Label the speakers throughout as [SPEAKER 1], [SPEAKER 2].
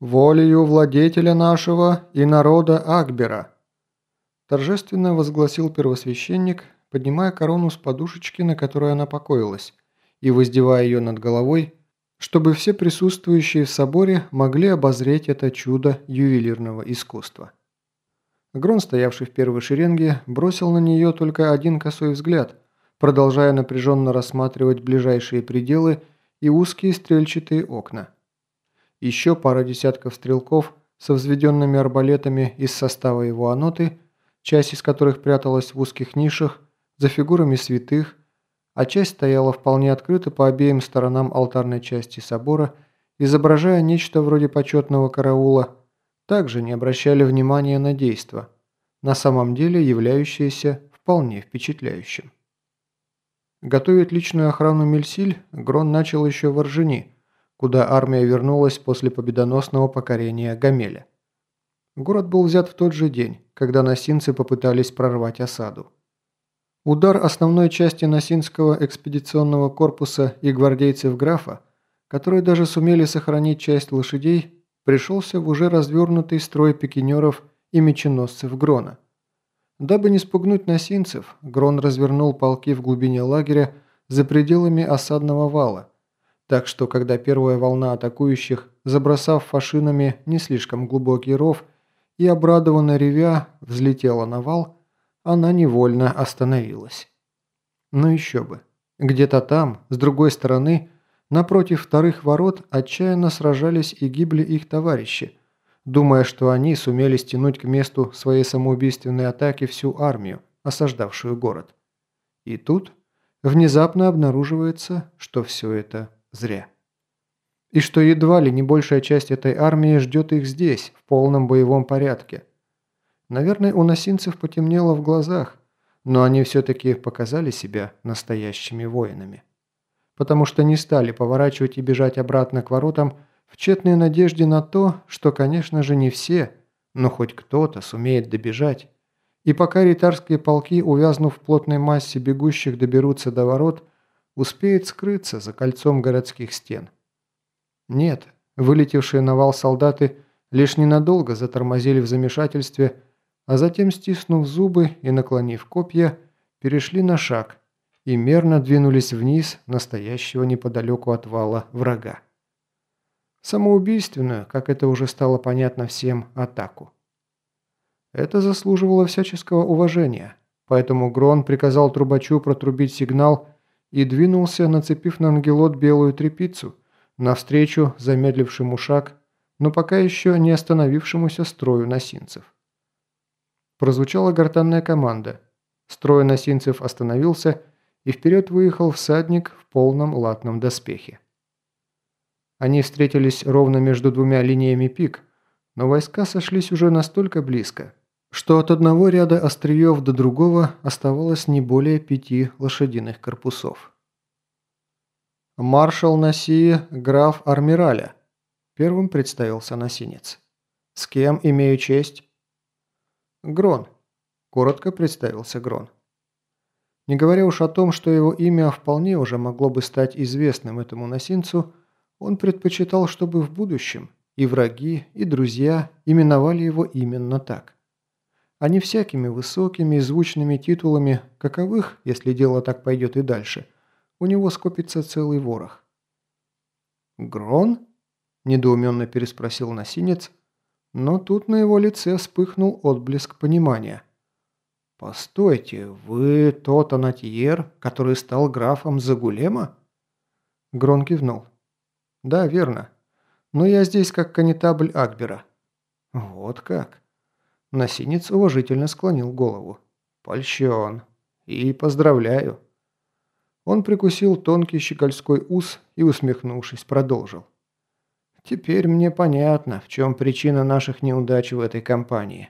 [SPEAKER 1] «Волею владетеля нашего и народа Акбера», торжественно возгласил первосвященник, поднимая корону с подушечки, на которой она покоилась, и воздевая ее над головой, чтобы все присутствующие в соборе могли обозреть это чудо ювелирного искусства. Грон, стоявший в первой шеренге, бросил на нее только один косой взгляд, продолжая напряженно рассматривать ближайшие пределы и узкие стрельчатые окна. Еще пара десятков стрелков со взведенными арбалетами из состава его аноты, часть из которых пряталась в узких нишах, за фигурами святых, а часть стояла вполне открыто по обеим сторонам алтарной части собора, изображая нечто вроде почетного караула, также не обращали внимания на действо, на самом деле являющееся вполне впечатляющим. Готовить личную охрану Мельсиль Грон начал еще в Оржени – куда армия вернулась после победоносного покорения Гамеля. Город был взят в тот же день, когда носинцы попытались прорвать осаду. Удар основной части Носинского экспедиционного корпуса и гвардейцев графа, которые даже сумели сохранить часть лошадей, пришелся в уже развернутый строй пикинеров и меченосцев Грона. Дабы не спугнуть носинцев, Грон развернул полки в глубине лагеря за пределами осадного вала – так что, когда первая волна атакующих, забросав фашинами не слишком глубокий ров и обрадованно ревя взлетела на вал, она невольно остановилась. Но еще бы. Где-то там, с другой стороны, напротив вторых ворот отчаянно сражались и гибли их товарищи, думая, что они сумели стянуть к месту своей самоубийственной атаки всю армию, осаждавшую город. И тут внезапно обнаруживается, что все это Зря. И что едва ли не большая часть этой армии ждет их здесь, в полном боевом порядке. Наверное, у носинцев потемнело в глазах, но они все-таки показали себя настоящими воинами. Потому что не стали поворачивать и бежать обратно к воротам в тщетной надежде на то, что, конечно же, не все, но хоть кто-то сумеет добежать. И пока ритарские полки, увязнув в плотной массе бегущих, доберутся до ворот – успеет скрыться за кольцом городских стен. Нет, вылетевшие на вал солдаты лишь ненадолго затормозили в замешательстве, а затем, стиснув зубы и наклонив копья, перешли на шаг и мерно двинулись вниз настоящего неподалеку от вала врага. Самоубийственную, как это уже стало понятно всем, атаку. Это заслуживало всяческого уважения, поэтому Грон приказал трубачу протрубить сигнал и двинулся, нацепив на ангелот белую трепицу, навстречу замедлившему шаг, но пока еще не остановившемуся строю носинцев. Прозвучала гортанная команда. Строй носинцев остановился, и вперед выехал всадник в полном латном доспехе. Они встретились ровно между двумя линиями пик, но войска сошлись уже настолько близко, что от одного ряда остриев до другого оставалось не более пяти лошадиных корпусов. «Маршал Наси, граф Армираля», – первым представился Носинец. «С кем имею честь?» «Грон», – коротко представился Грон. Не говоря уж о том, что его имя вполне уже могло бы стать известным этому носинцу, он предпочитал, чтобы в будущем и враги, и друзья именовали его именно так а не всякими высокими и звучными титулами, каковых, если дело так пойдет и дальше, у него скопится целый ворох. «Грон?» – недоуменно переспросил носинец, но тут на его лице вспыхнул отблеск понимания. «Постойте, вы тот анатьер, который стал графом Загулема?» Грон кивнул. «Да, верно. Но я здесь как канетабль Акбера». «Вот как?» Носинец уважительно склонил голову. «Польщен. И поздравляю». Он прикусил тонкий щегольской ус и, усмехнувшись, продолжил. «Теперь мне понятно, в чем причина наших неудач в этой кампании.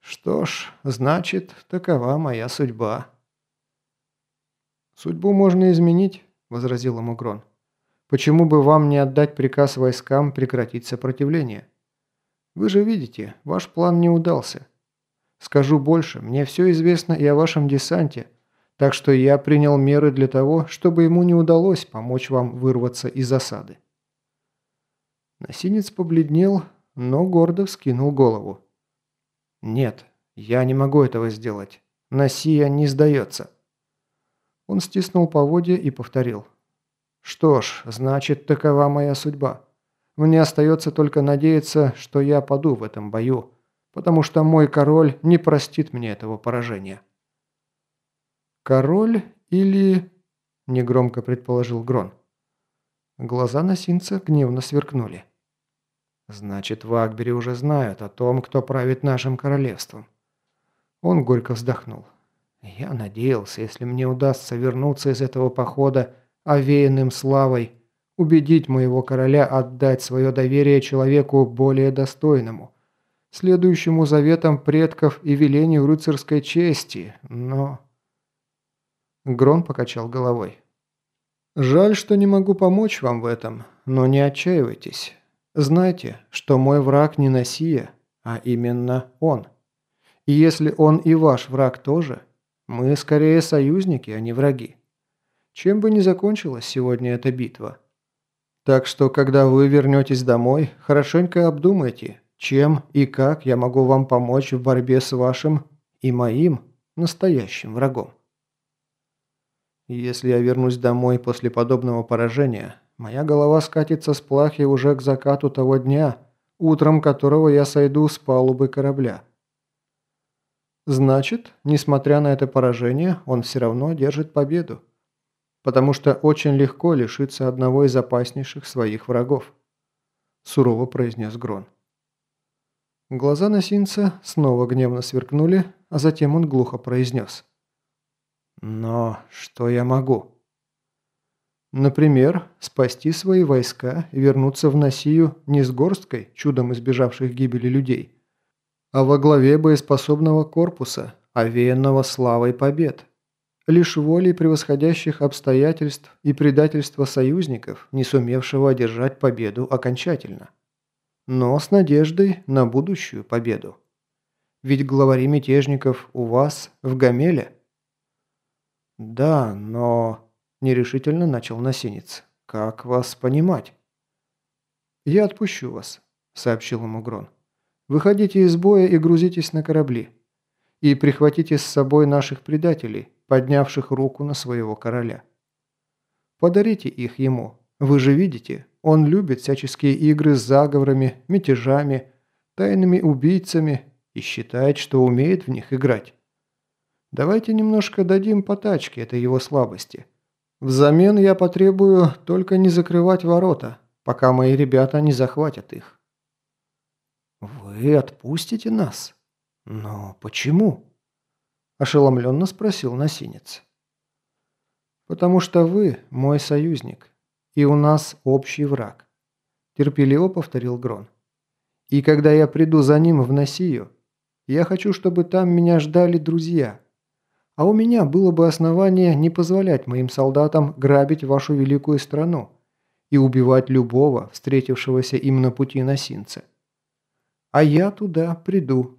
[SPEAKER 1] Что ж, значит, такова моя судьба». «Судьбу можно изменить», – возразил ему Грон. «Почему бы вам не отдать приказ войскам прекратить сопротивление?» Вы же видите, ваш план не удался. Скажу больше, мне все известно и о вашем десанте, так что я принял меры для того, чтобы ему не удалось помочь вам вырваться из осады. Носинец побледнел, но гордо вскинул голову. «Нет, я не могу этого сделать. Носия не сдается». Он стиснул поводья и повторил. «Что ж, значит, такова моя судьба. Мне остается только надеяться, что я паду в этом бою, потому что мой король не простит мне этого поражения». «Король или...» – негромко предположил Грон. Глаза носинца гневно сверкнули. «Значит, в Акбере уже знают о том, кто правит нашим королевством». Он горько вздохнул. «Я надеялся, если мне удастся вернуться из этого похода, овеянным славой, убедить моего короля отдать свое доверие человеку более достойному, следующему заветам предков и велению рыцарской чести, но...» Грон покачал головой. «Жаль, что не могу помочь вам в этом, но не отчаивайтесь. Знайте, что мой враг не Носия, а именно он. И если он и ваш враг тоже, мы скорее союзники, а не враги. Чем бы ни закончилась сегодня эта битва. Так что, когда вы вернетесь домой, хорошенько обдумайте, чем и как я могу вам помочь в борьбе с вашим и моим настоящим врагом. Если я вернусь домой после подобного поражения, Моя голова скатится с плахи уже к закату того дня, утром которого я сойду с палубы корабля. Значит, несмотря на это поражение, он все равно держит победу. Потому что очень легко лишиться одного из опаснейших своих врагов. Сурово произнес Грон. Глаза носинца снова гневно сверкнули, а затем он глухо произнес. «Но что я могу?» Например, спасти свои войска и вернуться в Носию не с горсткой, чудом избежавших гибели людей, а во главе боеспособного корпуса, овеянного славой побед. Лишь волей превосходящих обстоятельств и предательства союзников, не сумевшего одержать победу окончательно. Но с надеждой на будущую победу. Ведь главари мятежников у вас в Гамеле. Да, но... Нерешительно начал Носинец. «Как вас понимать?» «Я отпущу вас», — сообщил ему Грон. «Выходите из боя и грузитесь на корабли. И прихватите с собой наших предателей, поднявших руку на своего короля. Подарите их ему. Вы же видите, он любит всяческие игры с заговорами, мятежами, тайными убийцами и считает, что умеет в них играть. Давайте немножко дадим по тачке этой его слабости». Взамен я потребую только не закрывать ворота, пока мои ребята не захватят их. Вы отпустите нас? Но почему? Ошеломленно спросил Носинец. Потому что вы мой союзник, и у нас общий враг. Терпеливо повторил Грон. И когда я приду за ним в Носию, я хочу, чтобы там меня ждали друзья – а у меня было бы основание не позволять моим солдатам грабить вашу великую страну и убивать любого, встретившегося им на пути носинца. А я туда приду.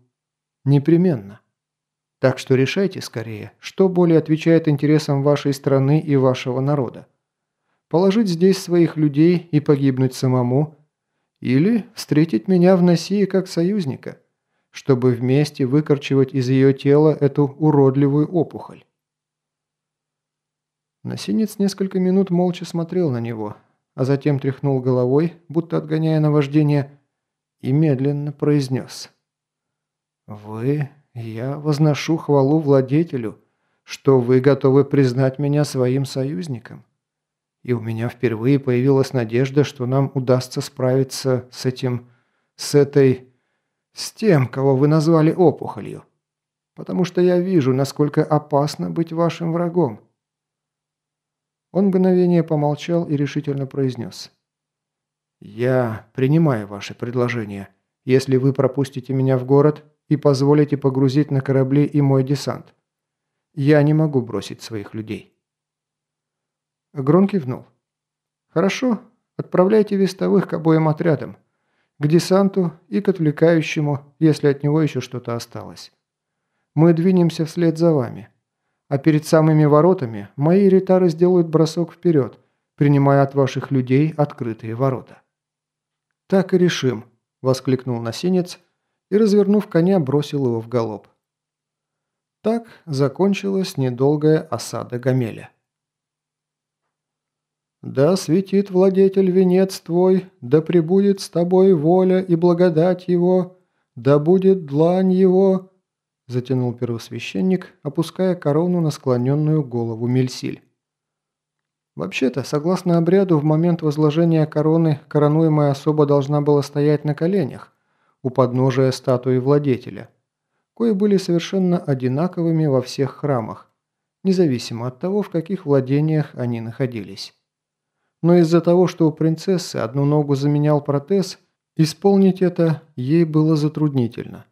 [SPEAKER 1] Непременно. Так что решайте скорее, что более отвечает интересам вашей страны и вашего народа. Положить здесь своих людей и погибнуть самому, или встретить меня в Носии как союзника – чтобы вместе выкорчевать из ее тела эту уродливую опухоль. Носинец несколько минут молча смотрел на него, а затем тряхнул головой, будто отгоняя наваждение, и медленно произнес. «Вы, я возношу хвалу владетелю, что вы готовы признать меня своим союзником. И у меня впервые появилась надежда, что нам удастся справиться с этим... с этой... С тем, кого вы назвали опухолью. Потому что я вижу, насколько опасно быть вашим врагом. Он мгновение помолчал и решительно произнес. «Я принимаю ваше предложение, если вы пропустите меня в город и позволите погрузить на корабли и мой десант. Я не могу бросить своих людей». Грон кивнул. «Хорошо, отправляйте вестовых к обоим отрядам к десанту и к отвлекающему, если от него еще что-то осталось. Мы двинемся вслед за вами. А перед самыми воротами мои ретары сделают бросок вперед, принимая от ваших людей открытые ворота. «Так и решим», – воскликнул носинец и, развернув коня, бросил его в галоп. Так закончилась недолгая осада Гамеля. «Да светит, владетель, венец твой, да пребудет с тобой воля и благодать его, да будет длань его», затянул первосвященник, опуская корону на склоненную голову Мельсиль. Вообще-то, согласно обряду, в момент возложения короны коронуемая особа должна была стоять на коленях у подножия статуи владетеля, кои были совершенно одинаковыми во всех храмах, независимо от того, в каких владениях они находились. Но из-за того, что у принцессы одну ногу заменял протез, исполнить это ей было затруднительно.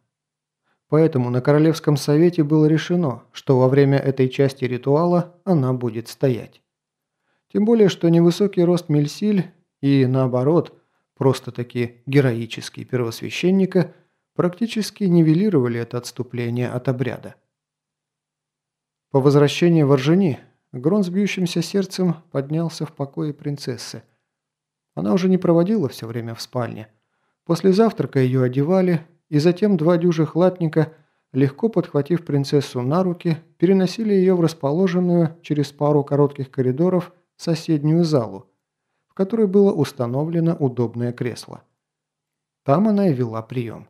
[SPEAKER 1] Поэтому на Королевском совете было решено, что во время этой части ритуала она будет стоять. Тем более, что невысокий рост Мельсиль и, наоборот, просто-таки героический первосвященника практически нивелировали это отступление от обряда. По возвращении в Оржени Грон с бьющимся сердцем поднялся в покое принцессы. Она уже не проводила все время в спальне. После завтрака ее одевали, и затем два дюжих латника, легко подхватив принцессу на руки, переносили ее в расположенную через пару коротких коридоров соседнюю залу, которой было установлено удобное кресло. Там она и вела прием.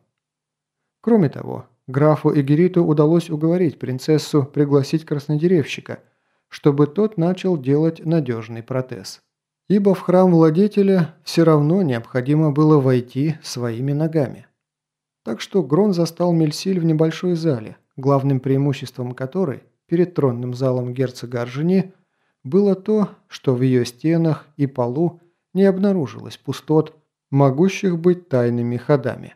[SPEAKER 1] Кроме того, графу Эгериту удалось уговорить принцессу пригласить краснодеревщика, чтобы тот начал делать надежный протез. Ибо в храм владетеля все равно необходимо было войти своими ногами. Так что Грон застал Мельсиль в небольшой зале, главным преимуществом которой перед тронным залом герцога Оржени было то, что в ее стенах и полу не обнаружилось пустот, могущих быть тайными ходами.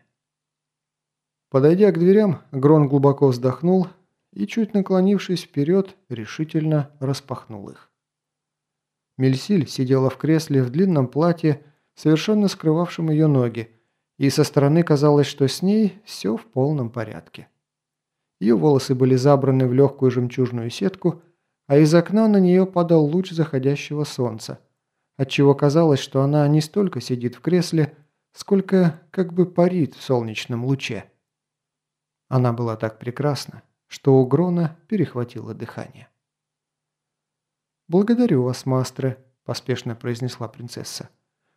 [SPEAKER 1] Подойдя к дверям, Грон глубоко вздохнул и, чуть наклонившись вперед, решительно распахнул их. Мельсиль сидела в кресле в длинном платье, совершенно скрывавшем ее ноги, и со стороны казалось, что с ней все в полном порядке. Ее волосы были забраны в легкую жемчужную сетку, а из окна на нее падал луч заходящего солнца, отчего казалось, что она не столько сидит в кресле, сколько как бы парит в солнечном луче. Она была так прекрасна, что у Грона перехватило дыхание. «Благодарю вас, мастре», – поспешно произнесла принцесса.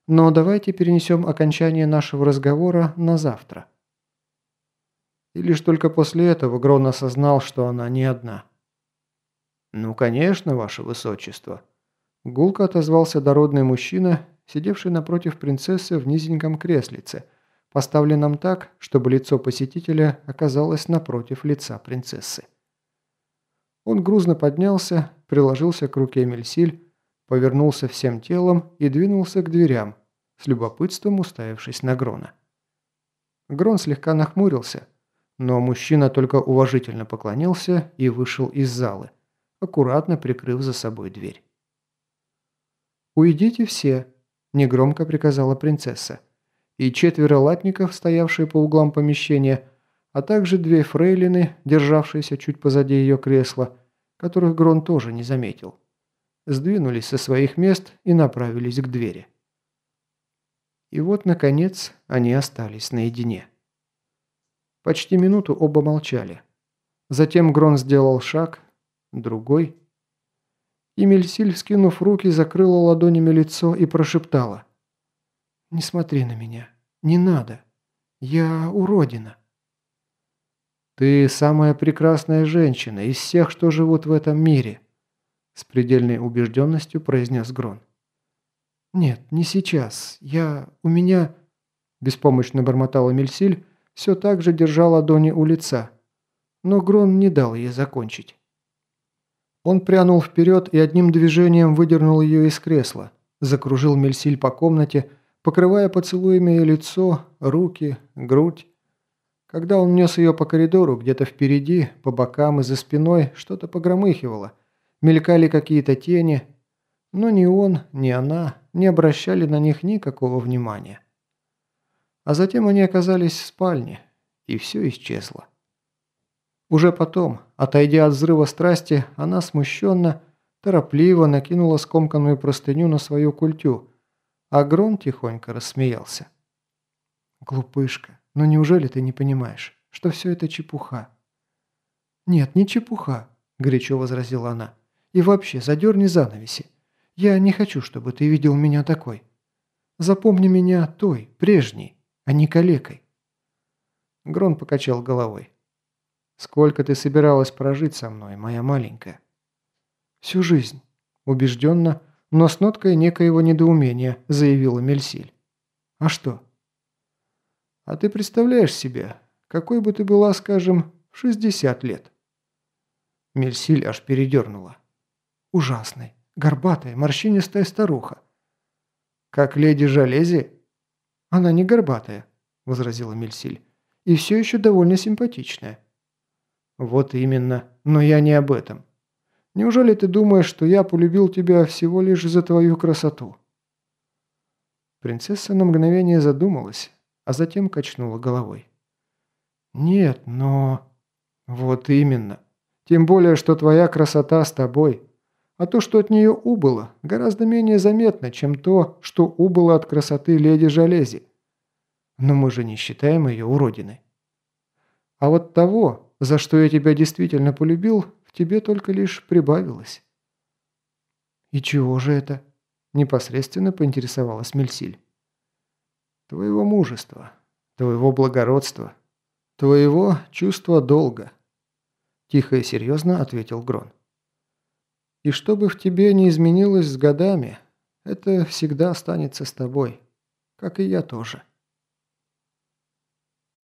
[SPEAKER 1] «Но давайте перенесем окончание нашего разговора на завтра». И лишь только после этого Грон осознал, что она не одна – «Ну, конечно, ваше высочество». Гулко отозвался дородный мужчина, сидевший напротив принцессы в низеньком креслице, поставленном так, чтобы лицо посетителя оказалось напротив лица принцессы. Он грузно поднялся, приложился к руке Мельсиль, повернулся всем телом и двинулся к дверям, с любопытством уставившись на Грона. Грон слегка нахмурился, но мужчина только уважительно поклонился и вышел из залы аккуратно прикрыв за собой дверь. «Уйдите все», – негромко приказала принцесса. И четверо латников, стоявшие по углам помещения, а также две фрейлины, державшиеся чуть позади ее кресла, которых Грон тоже не заметил, сдвинулись со своих мест и направились к двери. И вот, наконец, они остались наедине. Почти минуту оба молчали. Затем Грон сделал шаг, другой. И Мельсиль, вскинув руки, закрыла ладонями лицо и прошептала. «Не смотри на меня. Не надо. Я уродина». «Ты самая прекрасная женщина из всех, что живут в этом мире», с предельной убежденностью произнес Грон. «Нет, не сейчас. Я... у меня...» Беспомощно бормотала Мельсиль, все так же держа ладони у лица. Но Грон не дал ей закончить. Он прянул вперед и одним движением выдернул ее из кресла, закружил Мельсиль по комнате, покрывая поцелуями ее лицо, руки, грудь. Когда он нес ее по коридору, где-то впереди, по бокам и за спиной что-то погромыхивало, мелькали какие-то тени, но ни он, ни она не обращали на них никакого внимания. А затем они оказались в спальне, и все исчезло. Уже потом, отойдя от взрыва страсти, она смущенно, торопливо накинула скомканную простыню на свою культю, а Грон тихонько рассмеялся. Глупышка, но неужели ты не понимаешь, что все это чепуха? Нет, не чепуха, горячо возразила она. И вообще, задерни занавеси. Я не хочу, чтобы ты видел меня такой. Запомни меня той, прежней, а не калекой. Грон покачал головой. «Сколько ты собиралась прожить со мной, моя маленькая?» «Всю жизнь», – убежденно, но с ноткой некоего недоумения заявила Мельсиль. «А что?» «А ты представляешь себе, какой бы ты была, скажем, в 60 лет?» Мельсиль аж передернула. «Ужасной, горбатая, морщинистая старуха». «Как леди Жалези?» «Она не горбатая», – возразила Мельсиль и все еще довольно симпатичная». «Вот именно. Но я не об этом. Неужели ты думаешь, что я полюбил тебя всего лишь за твою красоту?» Принцесса на мгновение задумалась, а затем качнула головой. «Нет, но...» «Вот именно. Тем более, что твоя красота с тобой. А то, что от нее убыло, гораздо менее заметно, чем то, что убыло от красоты леди Жалези. Но мы же не считаем ее уродиной. А вот того, за что я тебя действительно полюбил, в тебе только лишь прибавилось. И чего же это? Непосредственно поинтересовалась Мельсиль. Твоего мужества, твоего благородства, твоего чувства долга. Тихо и серьезно ответил Грон. И что бы в тебе не изменилось с годами, это всегда останется с тобой, как и я тоже.